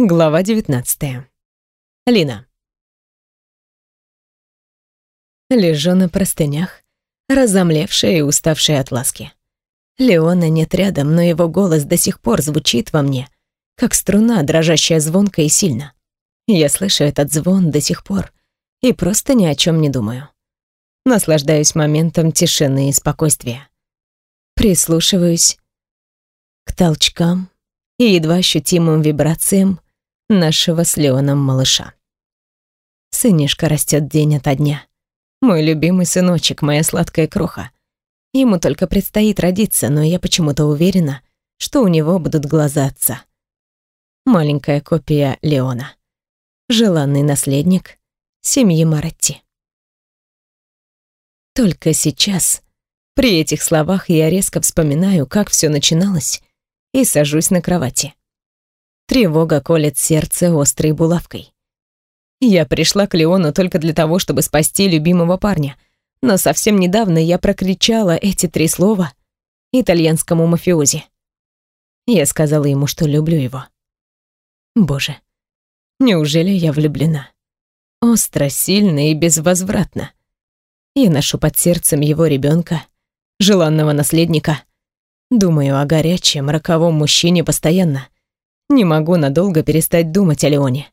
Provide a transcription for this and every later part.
Глава 19. Лина. Лежу на простынях, разомлевшая и уставшая от ласки. Леона нет рядом, но его голос до сих пор звучит во мне, как струна, дрожащая звонко и сильно. Я слышу этот звон до сих пор и просто ни о чем не думаю. Наслаждаюсь моментом тишины и спокойствия. Прислушиваюсь к толчкам и едва ощутимым вибрациям нашего с Леоном малыша. Сынишка растет день ото дня. Мой любимый сыночек, моя сладкая кроха. Ему только предстоит родиться, но я почему-то уверена, что у него будут глаза отца. Маленькая копия Леона. Желанный наследник семьи Маратти. Только сейчас, при этих словах, я резко вспоминаю, как все начиналось, и сажусь на кровати. Тревога колет сердце острой булавкой. Я пришла к Леону только для того, чтобы спасти любимого парня, но совсем недавно я прокричала эти три слова итальянскому мафиози. Я сказала ему, что люблю его. Боже, неужели я влюблена? Остро, сильно и безвозвратно. Я ношу под сердцем его ребенка, желанного наследника. Думаю о горячем, роковом мужчине постоянно — не могу надолго перестать думать о Леоне.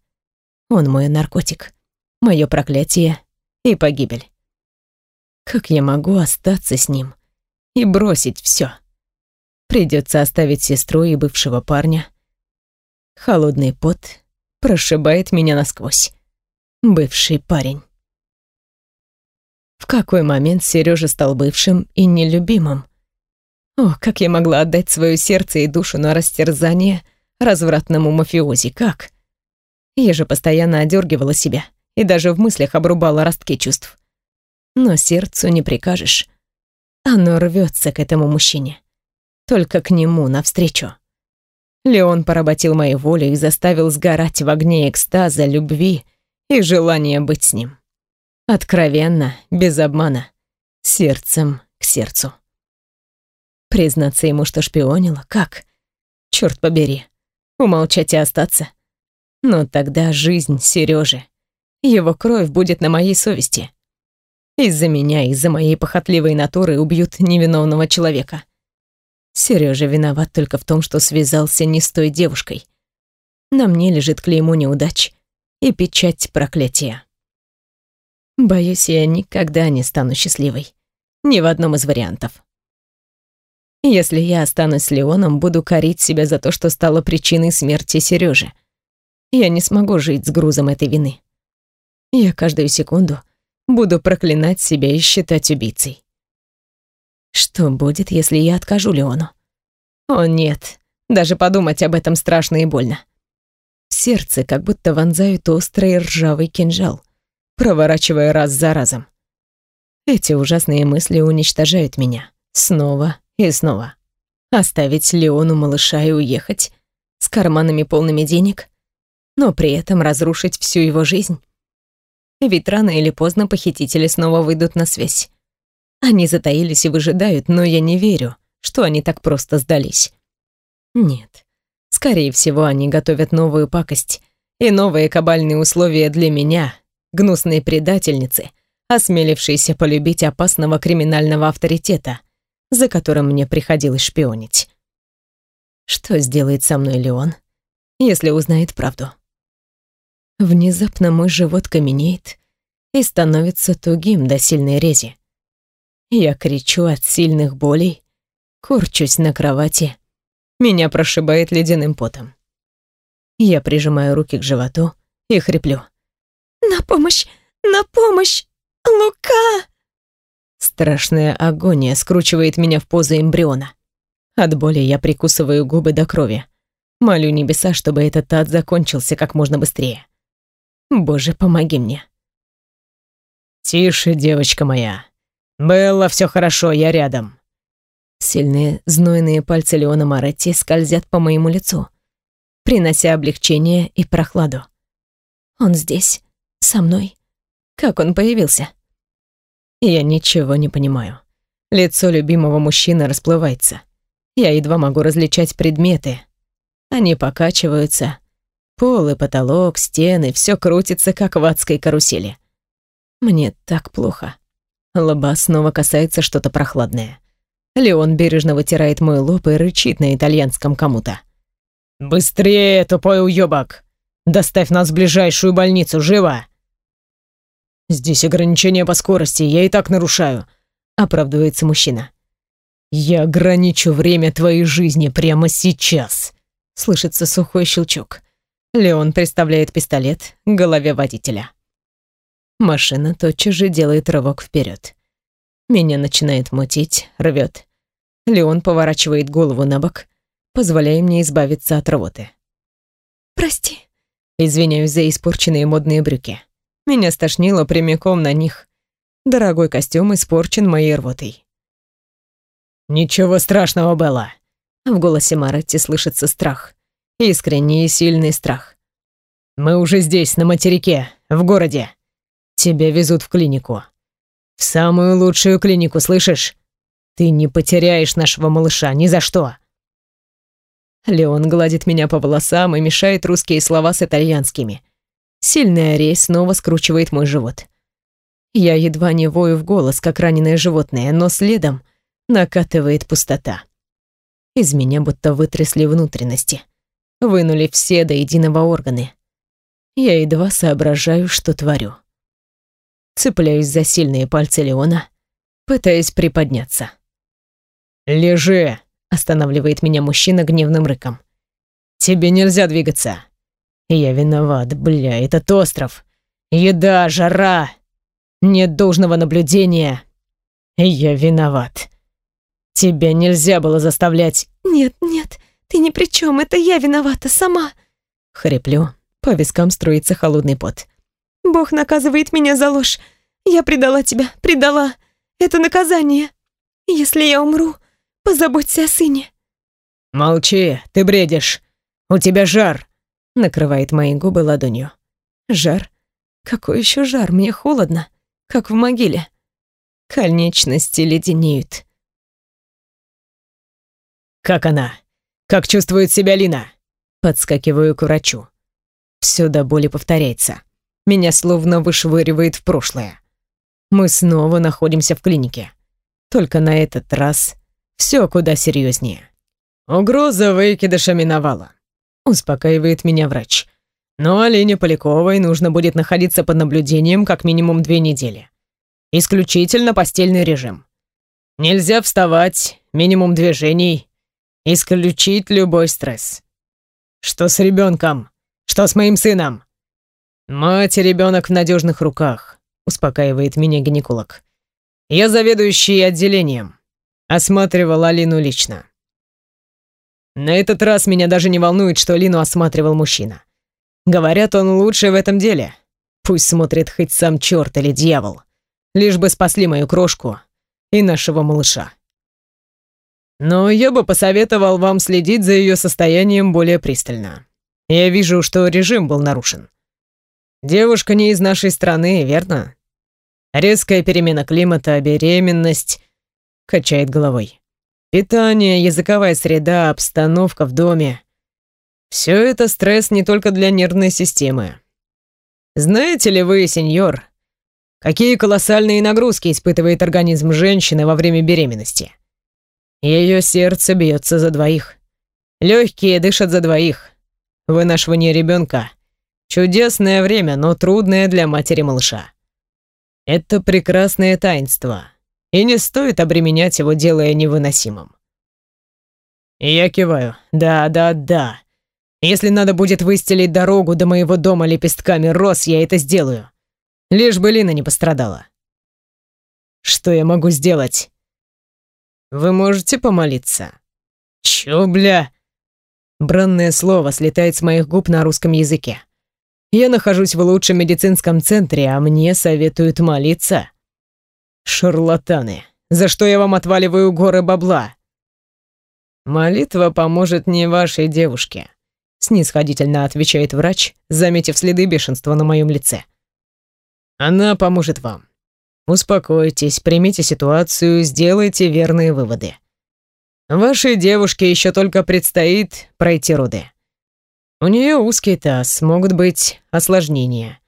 Он мой наркотик, мое проклятие и погибель. Как я могу остаться с ним и бросить все? Придется оставить сестру и бывшего парня. Холодный пот прошибает меня насквозь. Бывший парень. В какой момент Сережа стал бывшим и нелюбимым? О, как я могла отдать свое сердце и душу на растерзание — развратному мафиози, как? Я же постоянно одергивала себя и даже в мыслях обрубала ростки чувств. Но сердцу не прикажешь. Оно рвется к этому мужчине. Только к нему навстречу. Леон поработил мою волю и заставил сгорать в огне экстаза, любви и желания быть с ним. Откровенно, без обмана, сердцем к сердцу. Признаться ему, что шпионила, как? Черт побери умолчать и остаться. Но тогда жизнь Сережи, его кровь будет на моей совести. Из-за меня, из-за моей похотливой натуры убьют невиновного человека. Сережа виноват только в том, что связался не с той девушкой. На мне лежит клеймо неудач и печать проклятия. Боюсь, я никогда не стану счастливой. Ни в одном из вариантов. Если я останусь с Леоном, буду корить себя за то, что стала причиной смерти Сережи. Я не смогу жить с грузом этой вины. Я каждую секунду буду проклинать себя и считать убийцей. Что будет, если я откажу Леону? О нет, даже подумать об этом страшно и больно. В сердце как будто вонзают острый ржавый кинжал, проворачивая раз за разом. Эти ужасные мысли уничтожают меня. Снова и снова. Оставить Леону малыша и уехать с карманами полными денег, но при этом разрушить всю его жизнь. Ведь рано или поздно похитители снова выйдут на связь. Они затаились и выжидают, но я не верю, что они так просто сдались. Нет. Скорее всего, они готовят новую пакость и новые кабальные условия для меня, гнусной предательницы, осмелившейся полюбить опасного криминального авторитета, за которым мне приходилось шпионить. Что сделает со мной Леон, если узнает правду? Внезапно мой живот каменеет и становится тугим до сильной рези. Я кричу от сильных болей, корчусь на кровати. Меня прошибает ледяным потом. Я прижимаю руки к животу и хриплю. «На помощь! На помощь! Лука!» Страшная агония скручивает меня в позу эмбриона. От боли я прикусываю губы до крови. Молю небеса, чтобы этот ад закончился как можно быстрее. Боже, помоги мне. Тише, девочка моя. Белла, все хорошо, я рядом. Сильные, знойные пальцы Леона Маретти скользят по моему лицу, принося облегчение и прохладу. Он здесь, со мной. Как он появился? Я ничего не понимаю. Лицо любимого мужчины расплывается. Я едва могу различать предметы. Они покачиваются, Пол и потолок, стены, все крутится, как в адской карусели. Мне так плохо. Лоба снова касается что-то прохладное. Леон бережно вытирает мой лоб и рычит на итальянском кому-то. «Быстрее, тупой уёбок! Доставь нас в ближайшую больницу, живо!» «Здесь ограничения по скорости, я и так нарушаю», — оправдывается мужчина. «Я ограничу время твоей жизни прямо сейчас», — слышится сухой щелчок. Леон представляет пистолет к голове водителя. Машина тотчас же делает рывок вперед. Меня начинает мутить, рвет. Леон поворачивает голову на бок, позволяя мне избавиться от рвоты. «Прости», — извиняюсь за испорченные модные брюки. Меня стошнило прямиком на них. Дорогой костюм испорчен моей рвотой. «Ничего страшного, Белла!» В голосе Маратти слышится страх. Искренний и сильный страх. «Мы уже здесь, на материке, в городе. Тебя везут в клинику. В самую лучшую клинику, слышишь? Ты не потеряешь нашего малыша ни за что. Леон гладит меня по волосам и мешает русские слова с итальянскими. Сильная резь снова скручивает мой живот. Я едва не вою в голос, как раненое животное, но следом накатывает пустота. Из меня будто вытрясли внутренности. Вынули все до единого органы. Я едва соображаю, что творю. Цепляюсь за сильные пальцы Леона, пытаясь приподняться. «Лежи!» — останавливает меня мужчина гневным рыком. «Тебе нельзя двигаться!» «Я виноват, бля, этот остров! Еда, жара! Нет должного наблюдения! Я виноват! Тебя нельзя было заставлять...» «Нет, нет, ты ни при чем, это я виновата сама!» Хриплю, по вискам струится холодный пот. Бог наказывает меня за ложь. Я предала тебя, предала. Это наказание. Если я умру, позаботься о сыне. Молчи, ты бредишь. У тебя жар. Накрывает мои губы ладонью. Жар? Какой еще жар? Мне холодно, как в могиле. Конечности леденеют. Как она? Как чувствует себя Лина? Подскакиваю к врачу. Все до боли повторяется. Меня словно вышвыривает в прошлое. Мы снова находимся в клинике. Только на этот раз все куда серьезнее. Угроза выкидыша миновала. Успокаивает меня врач. Но Алине Поляковой нужно будет находиться под наблюдением как минимум две недели. Исключительно постельный режим. Нельзя вставать, минимум движений, исключить любой стресс. Что с ребенком? Что с моим сыном? «Мать и ребенок в надежных руках», — успокаивает меня гинеколог. «Я заведующий отделением. Осматривал Алину лично. На этот раз меня даже не волнует, что Алину осматривал мужчина. Говорят, он лучший в этом деле. Пусть смотрит хоть сам черт или дьявол. Лишь бы спасли мою крошку и нашего малыша. Но я бы посоветовал вам следить за ее состоянием более пристально. Я вижу, что режим был нарушен. Девушка не из нашей страны, верно? Резкая перемена климата, беременность. Качает головой. Питание, языковая среда, обстановка в доме. Все это стресс не только для нервной системы. Знаете ли вы, сеньор, какие колоссальные нагрузки испытывает организм женщины во время беременности? Ее сердце бьется за двоих. Легкие дышат за двоих. Вынашивание ребенка Чудесное время, но трудное для матери малыша. Это прекрасное таинство, и не стоит обременять его, делая невыносимым. Я киваю. Да, да, да. Если надо будет выстелить дорогу до моего дома лепестками роз, я это сделаю. Лишь бы Лина не пострадала. Что я могу сделать? Вы можете помолиться? Чё, бля? Бранное слово слетает с моих губ на русском языке. Я нахожусь в лучшем медицинском центре, а мне советуют молиться. Шарлатаны, за что я вам отваливаю горы бабла? Молитва поможет не вашей девушке, снисходительно отвечает врач, заметив следы бешенства на моем лице. Она поможет вам. Успокойтесь, примите ситуацию, сделайте верные выводы. Вашей девушке еще только предстоит пройти роды. У нее узкий таз, могут быть осложнения.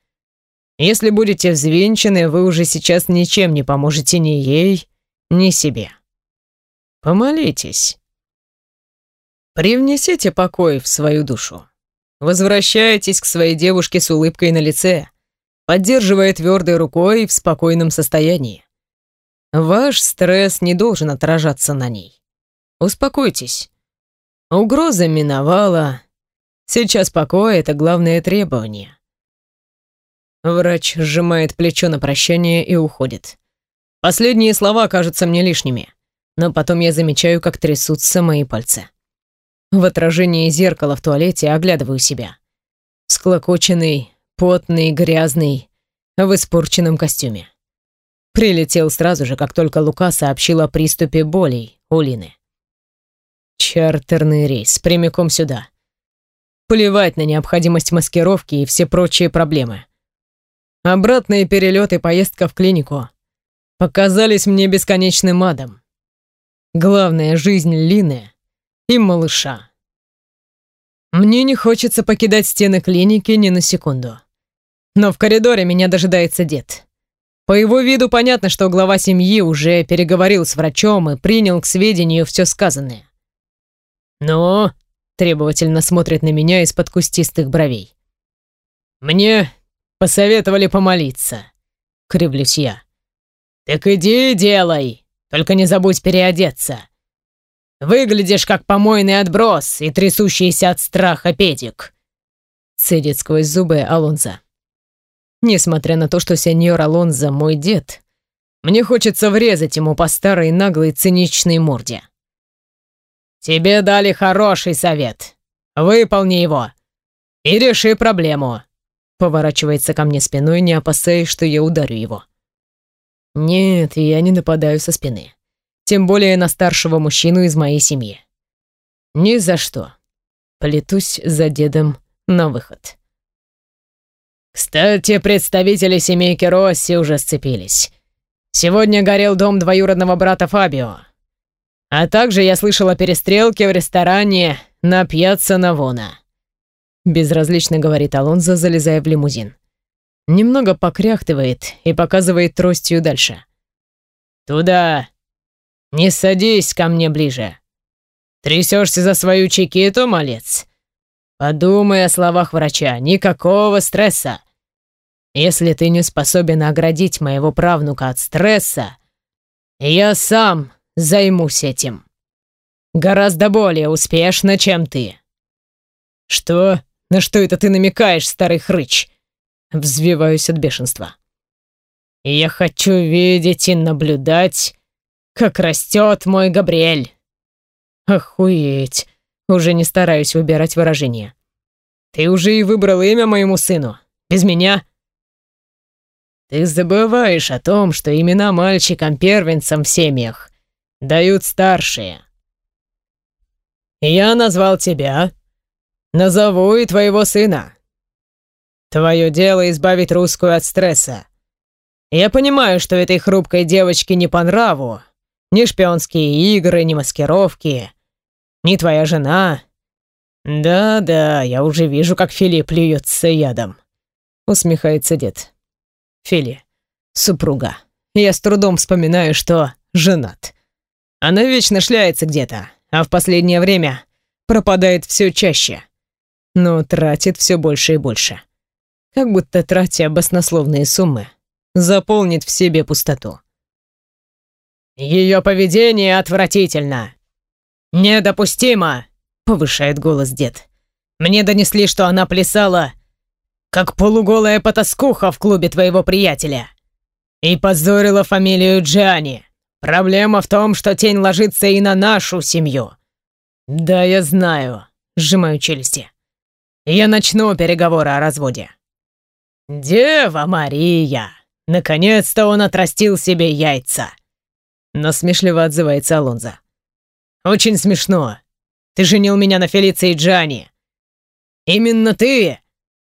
Если будете взвинчены, вы уже сейчас ничем не поможете ни ей, ни себе. Помолитесь. Привнесите покой в свою душу. Возвращайтесь к своей девушке с улыбкой на лице, поддерживая твердой рукой в спокойном состоянии. Ваш стресс не должен отражаться на ней. Успокойтесь. Угроза миновала. Сейчас покой — это главное требование. Врач сжимает плечо на прощание и уходит. Последние слова кажутся мне лишними, но потом я замечаю, как трясутся мои пальцы. В отражении зеркала в туалете оглядываю себя. Склокоченный, потный, грязный, в испорченном костюме. Прилетел сразу же, как только Лука сообщил о приступе болей у Лины. Чартерный рейс, прямиком сюда. Плевать на необходимость маскировки и все прочие проблемы. Обратные перелеты и поездка в клинику показались мне бесконечным адом. Главная жизнь Лины и малыша. Мне не хочется покидать стены клиники ни на секунду. Но в коридоре меня дожидается дед. По его виду понятно, что глава семьи уже переговорил с врачом и принял к сведению все сказанное. «Ну?» — требовательно смотрит на меня из-под кустистых бровей. «Мне Посоветовали помолиться. Кривлюсь я. Так иди делай. Только не забудь переодеться. Выглядишь как помойный отброс и трясущийся от страха педик. Цедит сквозь зубы Алонзо. Несмотря на то, что сеньор Алонзо мой дед, мне хочется врезать ему по старой наглой циничной морде. Тебе дали хороший совет. Выполни его и реши проблему. Поворачивается ко мне спиной, не опасаясь, что я ударю его. Нет, я не нападаю со спины. Тем более на старшего мужчину из моей семьи. Ни за что. Плетусь за дедом на выход. Кстати, представители семейки Росси уже сцепились. Сегодня горел дом двоюродного брата Фабио. А также я слышал о перестрелке в ресторане на Пьяцца Навона. Безразлично говорит Алонзо, залезая в лимузин. Немного покряхтывает и показывает тростью дальше. «Туда! Не садись ко мне ближе! Трясешься за свою чекиту, малец? Подумай о словах врача, никакого стресса! Если ты не способен оградить моего правнука от стресса, я сам займусь этим. Гораздо более успешно, чем ты». «Что?» «На что это ты намекаешь, старый хрыч?» Взвиваюсь от бешенства. «Я хочу видеть и наблюдать, как растет мой Габриэль». «Охуеть!» Уже не стараюсь выбирать выражение. «Ты уже и выбрал имя моему сыну. Без меня?» «Ты забываешь о том, что имена мальчикам-первенцам в семьях дают старшие. Я назвал тебя, Назову и твоего сына. Твое дело избавить русскую от стресса. Я понимаю, что этой хрупкой девочке не по нраву. Ни шпионские игры, ни маскировки, ни твоя жена. Да-да, я уже вижу, как Филипп плюется ядом. Усмехается дед. Фили, супруга. Я с трудом вспоминаю, что женат. Она вечно шляется где-то, а в последнее время пропадает все чаще но тратит все больше и больше. Как будто, тратя баснословные суммы, заполнит в себе пустоту. «Ее поведение отвратительно! Недопустимо!» — повышает голос дед. «Мне донесли, что она плясала, как полуголая потаскуха в клубе твоего приятеля, и позорила фамилию Джани. Проблема в том, что тень ложится и на нашу семью». «Да, я знаю», — сжимаю челюсти я начну переговоры о разводе». «Дева Мария! Наконец-то он отрастил себе яйца!» Насмешливо отзывается Алонзо. «Очень смешно. Ты женил меня на Фелиции Джани. Именно ты?»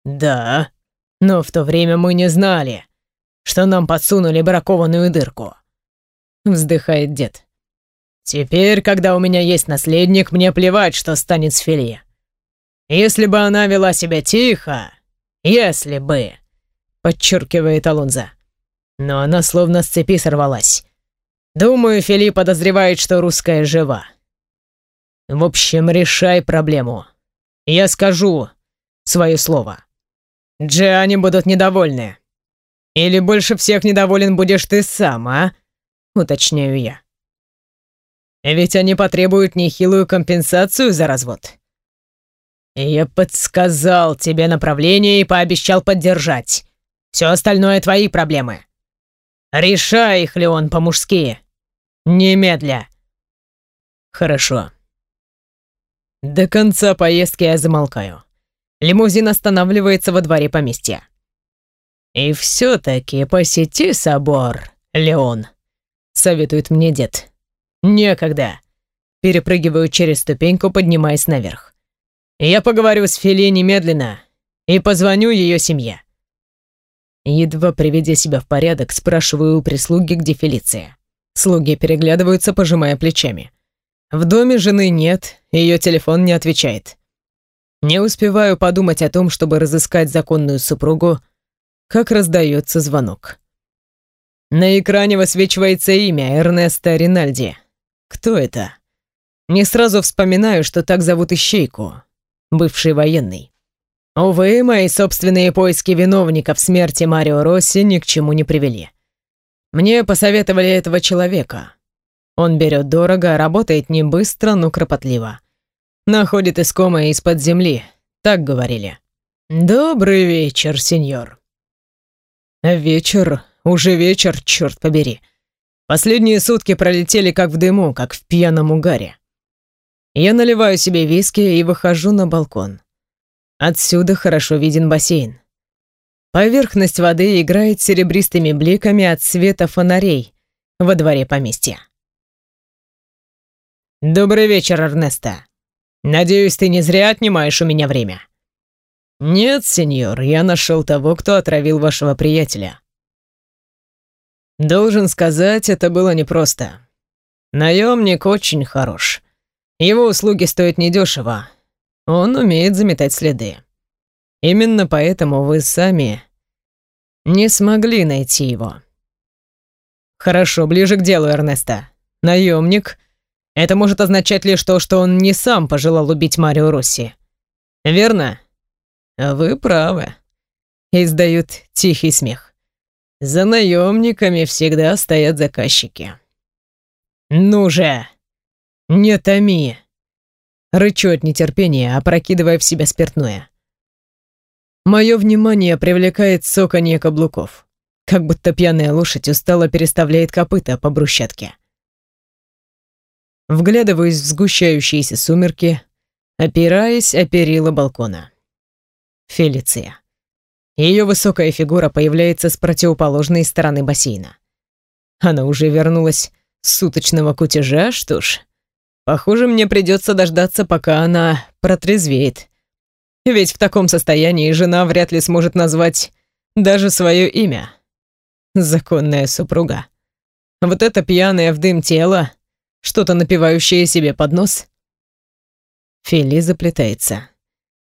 «Да, но в то время мы не знали, что нам подсунули бракованную дырку», вздыхает дед. «Теперь, когда у меня есть наследник, мне плевать, что станет с Фели. Если бы она вела себя тихо, если бы, подчеркивает Алонза. Но она словно с цепи сорвалась. Думаю, Филипп подозревает, что русская жива. В общем, решай проблему. Я скажу свое слово. Джиане будут недовольны. Или больше всех недоволен будешь ты сам, а? Уточняю я. Ведь они потребуют нехилую компенсацию за развод. Я подсказал тебе направление и пообещал поддержать. Все остальное твои проблемы. Решай их, Леон, по-мужски. Немедля. Хорошо. До конца поездки я замолкаю. Лимузин останавливается во дворе поместья. «И все-таки посети собор, Леон», — советует мне дед. «Некогда». Перепрыгиваю через ступеньку, поднимаясь наверх. «Я поговорю с Фили немедленно и позвоню ее семье». Едва приведя себя в порядок, спрашиваю у прислуги, где Фелиция. Слуги переглядываются, пожимая плечами. В доме жены нет, ее телефон не отвечает. Не успеваю подумать о том, чтобы разыскать законную супругу, как раздается звонок. На экране высвечивается имя Эрнеста Ринальди. Кто это? Не сразу вспоминаю, что так зовут Ищейку, бывший военный. Увы, мои собственные поиски виновника в смерти Марио Росси ни к чему не привели. Мне посоветовали этого человека. Он берет дорого, работает не быстро, но кропотливо. Находит искомое из-под земли, так говорили. Добрый вечер, сеньор. Вечер, уже вечер, черт побери. Последние сутки пролетели как в дыму, как в пьяном угаре. Я наливаю себе виски и выхожу на балкон. Отсюда хорошо виден бассейн. Поверхность воды играет серебристыми бликами от света фонарей во дворе поместья. «Добрый вечер, Эрнеста», Надеюсь, ты не зря отнимаешь у меня время. Нет, сеньор, я нашел того, кто отравил вашего приятеля. Должен сказать, это было непросто. Наемник очень хорош. Его услуги стоят недешево. Он умеет заметать следы. Именно поэтому вы сами не смогли найти его. Хорошо, ближе к делу, Эрнеста. Наемник это может означать лишь то, что он не сам пожелал убить Марио Росси. Верно? Вы правы. Издают тихий смех. За наемниками всегда стоят заказчики. Ну же! Не томи! Рычу от нетерпения, опрокидывая в себя спиртное. Мое внимание привлекает соканье каблуков, как будто пьяная лошадь устало переставляет копыта по брусчатке. Вглядываюсь в сгущающиеся сумерки, опираясь о перила балкона. Фелиция. Ее высокая фигура появляется с противоположной стороны бассейна. Она уже вернулась с суточного кутежа, что ж. Похоже, мне придется дождаться, пока она протрезвеет. Ведь в таком состоянии жена вряд ли сможет назвать даже свое имя. Законная супруга. Вот это пьяное в дым тело что-то напивающее себе под нос. Фили заплетается.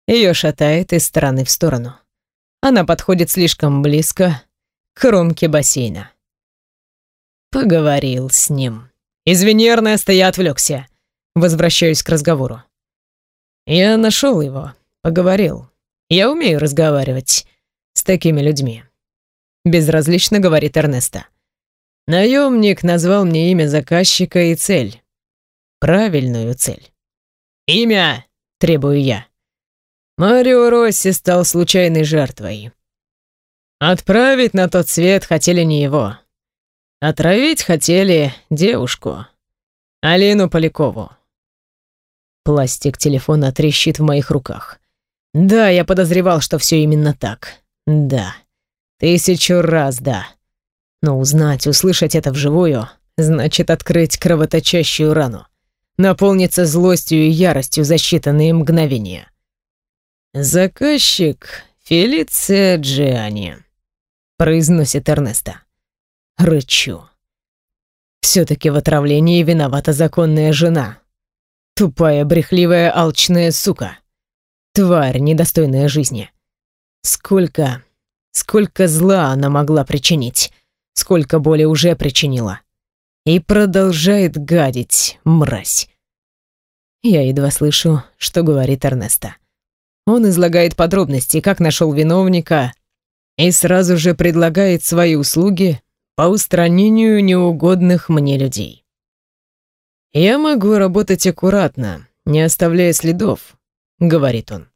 Ее шатает из стороны в сторону. Она подходит слишком близко к кромке бассейна. Поговорил с ним. Извини, Эрнест, я отвлекся. Возвращаюсь к разговору. Я нашел его, поговорил. Я умею разговаривать с такими людьми. Безразлично говорит Эрнеста. Наемник назвал мне имя заказчика и цель. Правильную цель. «Имя!» — требую я. Марио Росси стал случайной жертвой. Отправить на тот свет хотели не его. Отравить хотели девушку. Алину Полякову. Пластик телефона трещит в моих руках. Да, я подозревал, что все именно так. Да. Тысячу раз да. Но узнать, услышать это вживую, значит открыть кровоточащую рану. Наполниться злостью и яростью за считанные мгновения. «Заказчик Фелиция Джиани», — произносит Эрнеста. Рычу. Все-таки в отравлении виновата законная жена. Тупая, брехливая, алчная сука. Тварь, недостойная жизни. Сколько, сколько зла она могла причинить, сколько боли уже причинила. И продолжает гадить, мразь. Я едва слышу, что говорит Эрнеста. Он излагает подробности, как нашел виновника, и сразу же предлагает свои услуги по устранению неугодных мне людей. «Я могу работать аккуратно, не оставляя следов», — говорит он.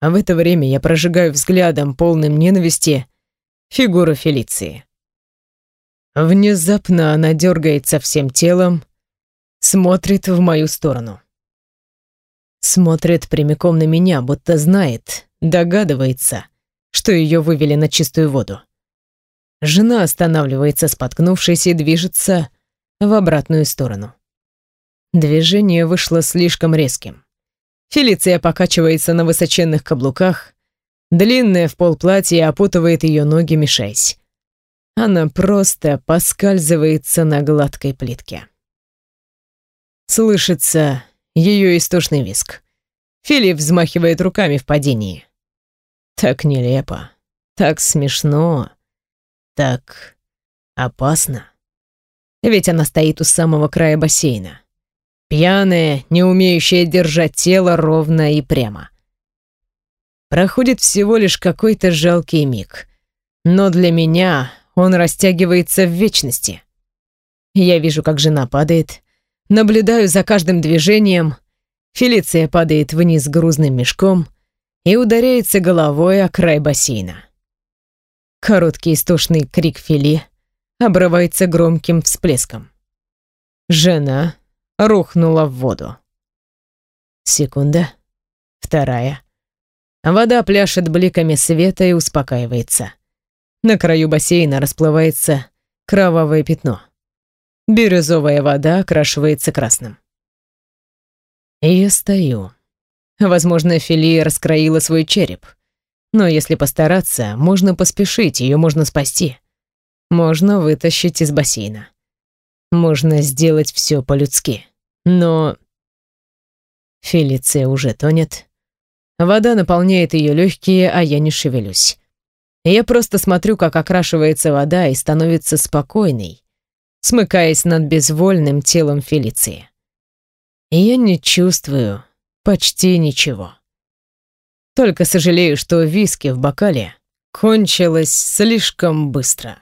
А в это время я прожигаю взглядом, полным ненависти, фигуру Фелиции. Внезапно она дергается всем телом, смотрит в мою сторону. Смотрит прямиком на меня, будто знает, догадывается, что ее вывели на чистую воду. Жена останавливается, споткнувшись, и движется в обратную сторону. Движение вышло слишком резким. Фелиция покачивается на высоченных каблуках, длинное в пол платье опутывает ее ноги, мешаясь. Она просто поскальзывается на гладкой плитке. Слышится ее истошный виск. Филипп взмахивает руками в падении. Так нелепо, так смешно, так опасно. Ведь она стоит у самого края бассейна. Пьяная, не умеющая держать тело ровно и прямо. Проходит всего лишь какой-то жалкий миг. Но для меня он растягивается в вечности. Я вижу, как жена падает, наблюдаю за каждым движением. Фелиция падает вниз грузным мешком и ударяется головой о край бассейна. Короткий истошный крик Фили обрывается громким всплеском. Жена рухнула в воду. Секунда, вторая. Вода пляшет бликами света и успокаивается. На краю бассейна расплывается кровавое пятно. Бирюзовая вода окрашивается красным. Я стою. Возможно, Фили раскроила свой череп. Но если постараться, можно поспешить, ее можно спасти. Можно вытащить из бассейна. Можно сделать все по-людски. Но... Фелиция уже тонет. Вода наполняет ее легкие, а я не шевелюсь. Я просто смотрю, как окрашивается вода и становится спокойной, смыкаясь над безвольным телом Фелиции. Я не чувствую почти ничего. Только сожалею, что виски в бокале кончилось слишком быстро.